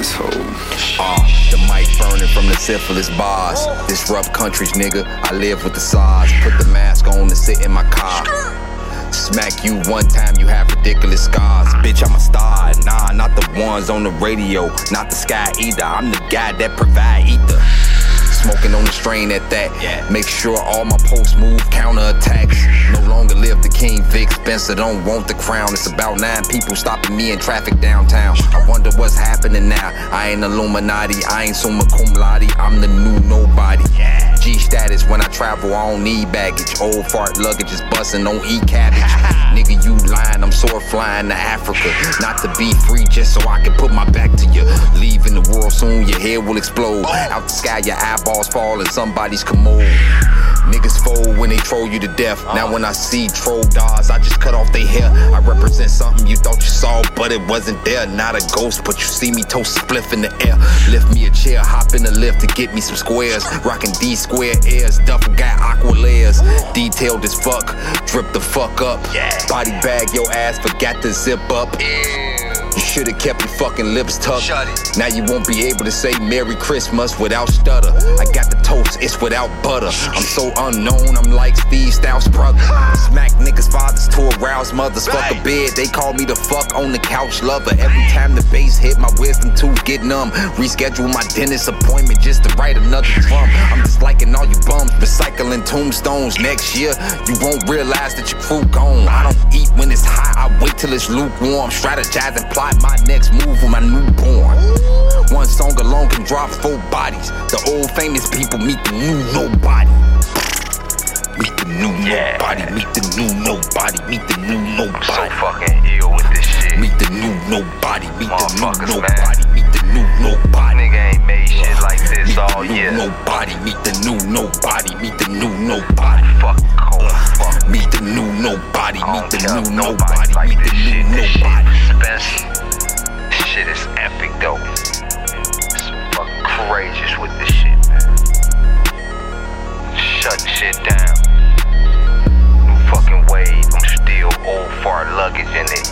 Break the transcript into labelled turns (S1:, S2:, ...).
S1: this hoe.
S2: Uh, the mic burning from the syphilis bars. Disrupt countries, nigga. I live with the SARS. Put the mask on and sit in my car. Smack you one time, you have ridiculous scars. Bitch, I'm a star. Nah, not the ones on the radio, not the sky either. I'm the guy that provide ether. Smoking on the strain at that. Make sure all my posts move counterattacks. No longer live king Vic Spencer, don't want the crown. It's about nine people stopping me in traffic downtown. I wonder what's happening now. I ain't Illuminati, I ain't summa cum laude. I'm the new nobody. G status when I travel, I don't need baggage. Old fart luggage is busting on E cabbage. Nigga, you lying, I'm sore flying to Africa. Not to be free, just so I can put my back to you. Leaving the world soon, your head will explode. Out the sky, your eyeballs fall in somebody's commode. Niggas fold when they troll you to death. Now when I see troll dogs, I just cut off their hair. I represent something you thought you saw, but it wasn't there. Not a ghost, but you see me toast spliff in the air. Lift me a chair, hop in the lift to get me some squares. Rocking D square airs, duffel got aqua layers. Detailed as fuck, drip the fuck up. Body bag your ass, forgot to zip up. You should've kept your fucking lips tucked. Now you won't be able to say Merry Christmas without stutter. I got the toast, it's without butter. I'm so unknown, I'm like Steve Stoute's brother. Smack niggas' fathers to arouse mothers. Fuck a bed, they call me the fuck on the couch lover. Every time the bass hit, my wisdom tooth get numb. Reschedule my dentist appointment just to write another drum. I'm just liking all you bums, recycling tombstones. Next year, you won't realize that your crew gone. I don't eat when it's hot, I wait till it's lukewarm. Strategize and plot my next move with my newborn. One song alone can drop four bodies. The old famous people meet the new nobody. Meet the new nobody, meet the new nobody, meet the new nobody.
S3: fucking ill with this shit.
S2: Meet the new nobody, meet the new
S3: man.
S2: nobody, meet the new nobody.
S3: Nigga ain't made shit like this
S2: Meet
S3: all year.
S2: nobody, meet the new nobody, meet the new nobody.
S3: Fuck cold fuck.
S2: Meet the new nobody, meet the new
S3: nobody like
S2: meet the new
S3: shit. This shit
S2: nobody.
S3: This shit is epic though. It's fucking courageous with this shit, man. Shutting shit down. Old fart luggage in it.